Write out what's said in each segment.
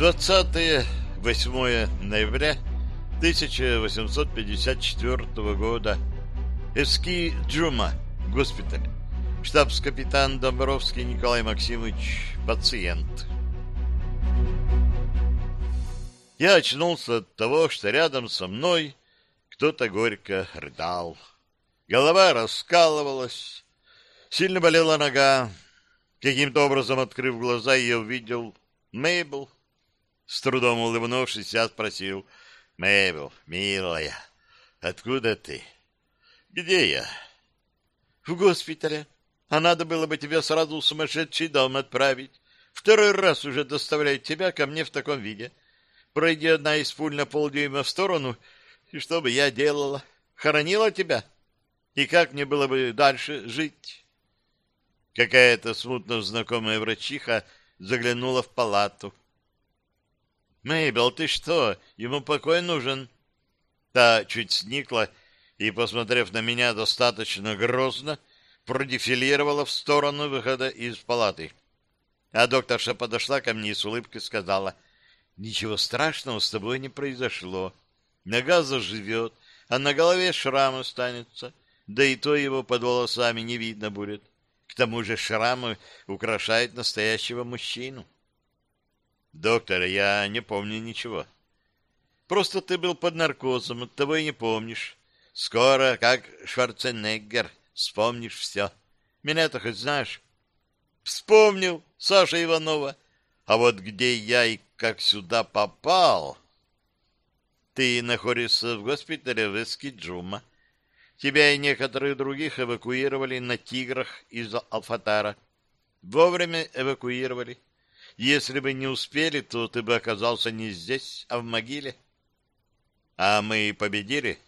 28 ноября 1854 года. Эски Джума, госпиталь. Штабс-капитан Домбровский Николай Максимович, пациент. Я очнулся от того, что рядом со мной кто-то горько рыдал. Голова раскалывалась, сильно болела нога. Каким-то образом, открыв глаза, я увидел Мейбл. С трудом улыбнувшись, я спросил, «Мейбл, милая, откуда ты?» «Где я?» «В госпитале. А надо было бы тебя сразу в сумасшедший дом отправить. Второй раз уже доставляют тебя ко мне в таком виде. Пройди одна из пуль на полдюйма в сторону, и что бы я делала? Хоронила тебя?» И как мне было бы дальше жить? Какая-то смутно знакомая врачиха заглянула в палату. «Мейбл, ты что? Ему покой нужен?» Та чуть сникла и, посмотрев на меня достаточно грозно, продефилировала в сторону выхода из палаты. А докторша подошла ко мне и с улыбкой сказала, «Ничего страшного с тобой не произошло. Нога заживет, а на голове шрам останется да и то его под волосами не видно будет. К тому же шрамы украшают настоящего мужчину. Доктор, я не помню ничего. Просто ты был под наркозом, от того и не помнишь. Скоро, как Шварценеггер, вспомнишь все. Меня-то хоть знаешь? Вспомнил, Саша Иванова. А вот где я и как сюда попал... Ты находишься в госпитале в Эскиджума. Тебя и некоторых других эвакуировали на «Тиграх» из Алфатара. Вовремя эвакуировали. Если бы не успели, то ты бы оказался не здесь, а в могиле. А мы победили?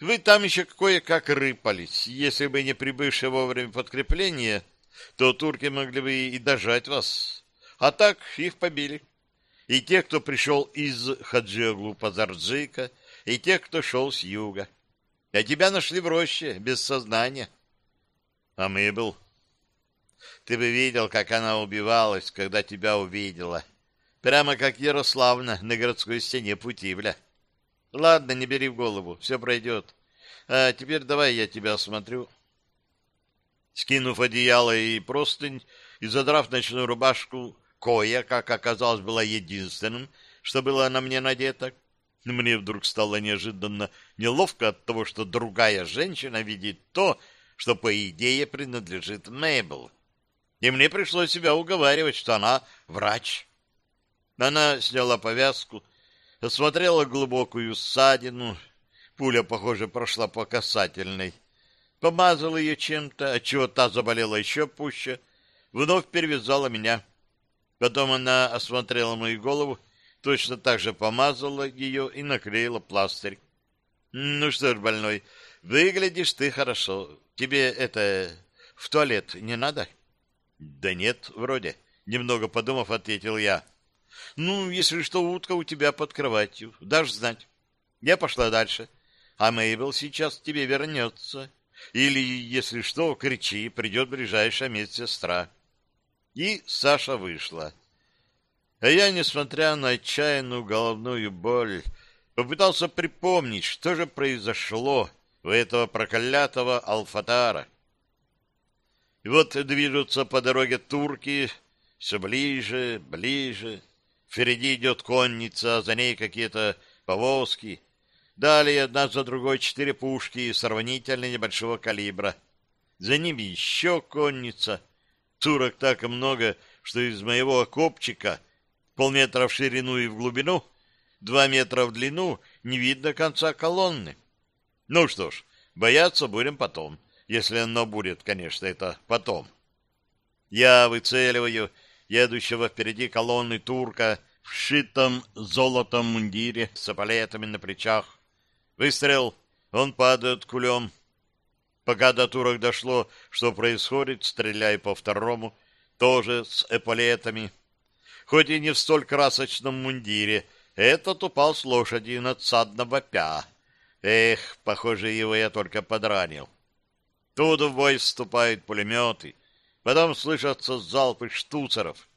Вы там еще кое-как рыпались. Если бы не прибывшее вовремя подкрепление, то турки могли бы и дожать вас. А так их побили. И те, кто пришел из Хаджиоглу-Пазарджика, и те, кто шел с юга. А тебя нашли в роще, без сознания. А мы был. Ты бы видел, как она убивалась, когда тебя увидела. Прямо как Ярославна на городской стене Путивля. Ладно, не бери в голову, все пройдет. А теперь давай я тебя осмотрю. Скинув одеяло и простынь, и задрав ночную рубашку, Коя, как оказалось, была единственным, что было на мне надето, мне вдруг стало неожиданно неловко от того, что другая женщина видит то, что, по идее, принадлежит Мейбл. И мне пришлось себя уговаривать, что она врач. Она сняла повязку, осмотрела глубокую ссадину. Пуля, похоже, прошла по касательной. Помазала ее чем-то, отчего та заболела еще пуще. Вновь перевязала меня. Потом она осмотрела мою голову точно так же помазала ее и наклеила пластырь. Ну что ж, больной, выглядишь ты хорошо. Тебе это в туалет не надо? Да нет, вроде. Немного подумав, ответил я. Ну, если что, утка у тебя под кроватью. Дашь знать. Я пошла дальше. А Мейбл сейчас к тебе вернется. Или, если что, кричи, придет ближайшая медсестра. И Саша вышла. А я, несмотря на отчаянную головную боль, попытался припомнить, что же произошло у этого проклятого Алфатара. Вот движутся по дороге турки все ближе, ближе. Впереди идет конница, за ней какие-то повозки. Далее одна за другой четыре пушки сравнительно небольшого калибра. За ними еще конница. Турок так много, что из моего окопчика — полметра в ширину и в глубину, два метра в длину, не видно конца колонны. Ну что ж, бояться будем потом, если оно будет, конечно, это потом. Я выцеливаю едущего впереди колонны турка в шитом золотом мундире с эполетами на плечах. Выстрел, он падает кулем. Пока до турок дошло, что происходит, стреляй по второму, тоже с эполетами хоть и не в столь красочном мундире, этот упал с лошади надсадно вопя. Эх, похоже, его я только подранил. Тут в бой вступают пулеметы, потом слышатся залпы штуцеров.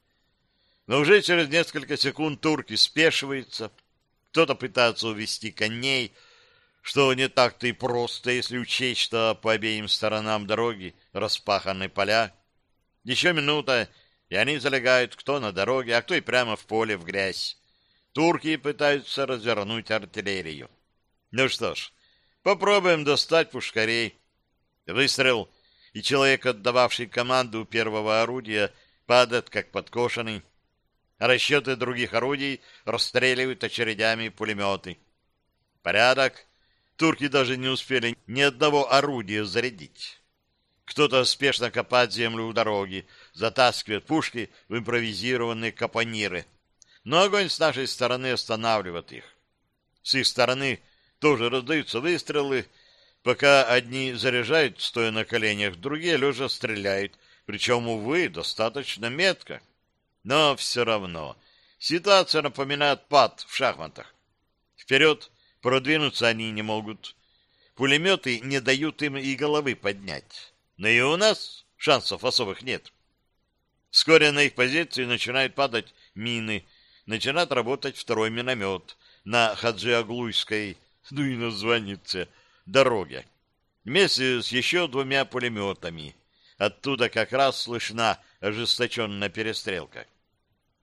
Но уже через несколько секунд турки спешиваются, кто-то пытается увести коней, что не так-то и просто, если учесть, что по обеим сторонам дороги распаханы поля. Еще минута, и они залегают кто на дороге, а кто и прямо в поле в грязь. Турки пытаются развернуть артиллерию. Ну что ж, попробуем достать пушкарей. Выстрел, и человек, отдававший команду первого орудия, падает как подкошенный. Расчеты других орудий расстреливают очередями пулеметы. Порядок. Турки даже не успели ни одного орудия зарядить. Кто-то спешно копает землю у дороги, затаскивает пушки в импровизированные капониры. Но огонь с нашей стороны останавливает их. С их стороны тоже раздаются выстрелы, пока одни заряжают, стоя на коленях, другие лежа стреляют, причем, увы, достаточно метко. Но все равно ситуация напоминает пад в шахматах. Вперед продвинуться они не могут. Пулеметы не дают им и головы поднять. Но и у нас шансов особых нет. Вскоре на их позиции начинают падать мины, начинает работать второй миномет на Хаджи-Аглуйской, ну и названнице, дороге, вместе с еще двумя пулеметами. Оттуда как раз слышна ожесточенная перестрелка.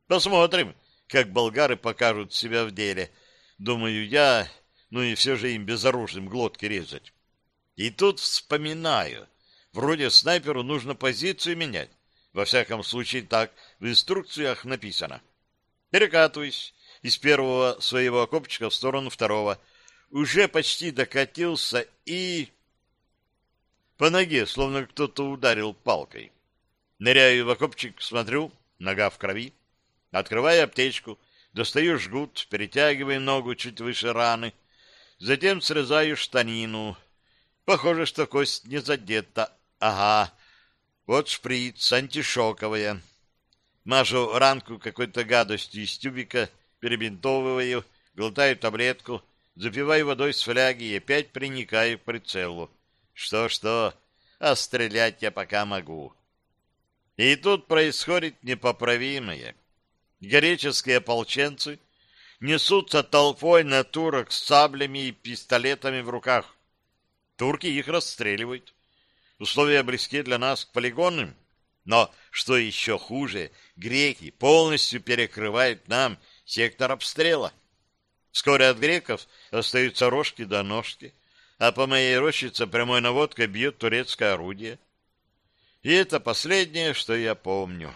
Посмотрим, как болгары покажут себя в деле. Думаю я, ну и все же им безоружным глотки резать. И тут вспоминаю, вроде снайперу нужно позицию менять. Во всяком случае, так в инструкциях написано. Перекатываюсь из первого своего окопчика в сторону второго. Уже почти докатился и... По ноге, словно кто-то ударил палкой. Ныряю в окопчик, смотрю, нога в крови. Открываю аптечку, достаю жгут, перетягиваю ногу чуть выше раны. Затем срезаю штанину. Похоже, что кость не задета. Ага, вот шприц, антишоковая. Мажу ранку какой-то гадостью из тюбика, перебинтовываю, глотаю таблетку, запиваю водой с фляги и опять приникаю к прицелу. Что-что, а стрелять я пока могу. И тут происходит непоправимое. Греческие ополченцы несутся толпой на турок с саблями и пистолетами в руках. Турки их расстреливают. Условия близки для нас к полигонным. Но, что еще хуже, греки полностью перекрывают нам сектор обстрела. Вскоре от греков остаются рожки до ножки, а по моей рощице прямой наводкой бьет турецкое орудие. И это последнее, что я помню.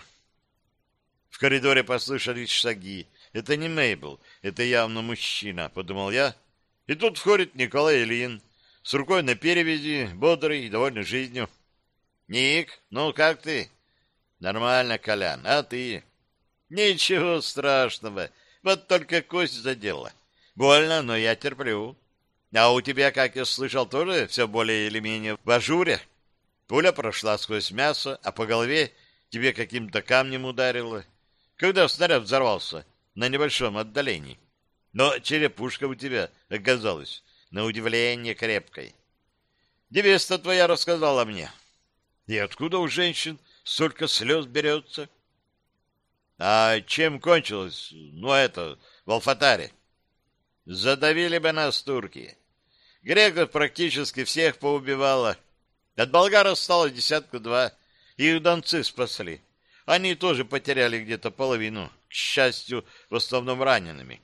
В коридоре послышались шаги. Это не Мейбл, это явно мужчина, подумал я. И тут входит Николай Ильин, с рукой на перевязи, бодрый и довольный жизнью. «Ник, ну как ты?» «Нормально, Колян, а ты?» «Ничего страшного, вот только кость задела. Больно, но я терплю. А у тебя, как я слышал, тоже все более или менее в ажуре. Пуля прошла сквозь мясо, а по голове тебе каким-то камнем ударило. Когда снаряд взорвался на небольшом отдалении. Но черепушка у тебя оказалась, на удивление, крепкой. Невеста твоя рассказала мне. И откуда у женщин столько слез берется? А чем кончилось, ну это, в Алфатаре? Задавили бы нас турки. Греков практически всех поубивало. От болгар осталось десятка-два. Их донцы спасли. Они тоже потеряли где-то половину, к счастью, в основном ранеными.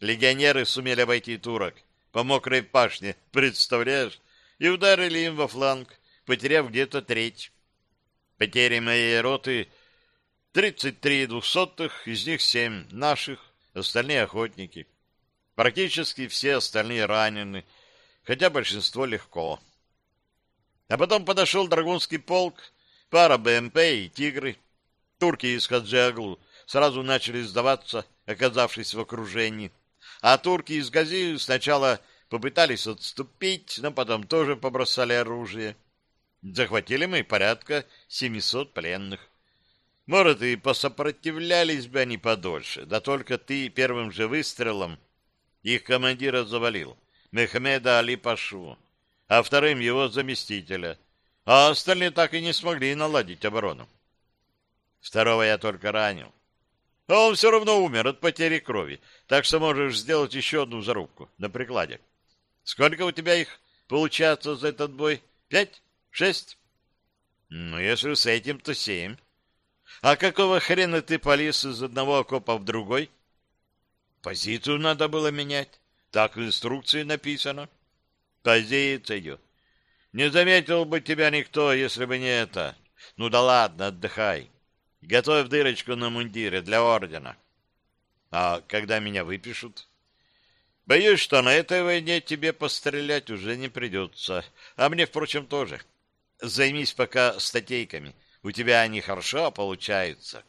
Легионеры сумели обойти турок по мокрой пашне, представляешь, и ударили им во фланг, потеряв где-то треть. Потери моей роты 33 двухсотых, из них семь наших, остальные охотники. Практически все остальные ранены, хотя большинство легко. А потом подошел Драгунский полк, пара БМП и «Тигры». Турки из Хаджиаглу сразу начали сдаваться, оказавшись в окружении. А турки из Гази сначала попытались отступить, но потом тоже побросали оружие. Захватили мы порядка 700 пленных. Может, и посопротивлялись бы они подольше, да только ты первым же выстрелом их командира завалил, Мехмеда Али Пашу, а вторым его заместителя, а остальные так и не смогли наладить оборону. Второго я только ранил. А он все равно умер от потери крови, так что можешь сделать еще одну зарубку на прикладе. Сколько у тебя их получается за этот бой? Пять? Шесть? Ну, если с этим, то семь. А какого хрена ты полез из одного окопа в другой? Позицию надо было менять. Так в инструкции написано. Позицию. Не заметил бы тебя никто, если бы не это. Ну да ладно, отдыхай. Готовь дырочку на мундире для ордена. А когда меня выпишут? Боюсь, что на этой войне тебе пострелять уже не придется. А мне, впрочем, тоже. Займись пока статейками. У тебя они хорошо получаются.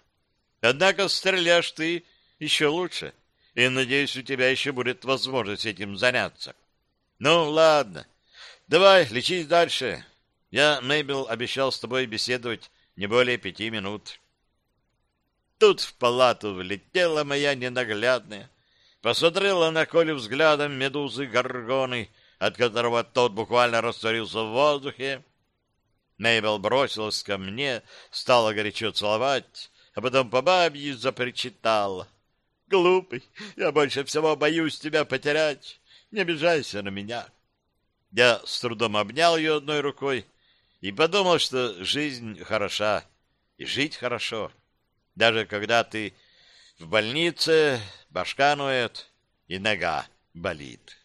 Однако стреляешь ты еще лучше. И, надеюсь, у тебя еще будет возможность этим заняться. Ну, ладно. Давай, лечись дальше. Я, Мейбл, обещал с тобой беседовать не более пяти минут. Тут в палату влетела моя ненаглядная, посмотрела на Колю взглядом медузы Горгоны, от которого тот буквально растворился в воздухе. Мейбл бросилась ко мне, стала горячо целовать, а потом по бабье запричитала. «Глупый, я больше всего боюсь тебя потерять. Не обижайся на меня». Я с трудом обнял ее одной рукой и подумал, что жизнь хороша, и жить хорошо. Даже когда ты в больнице, башка ноет и нога болит.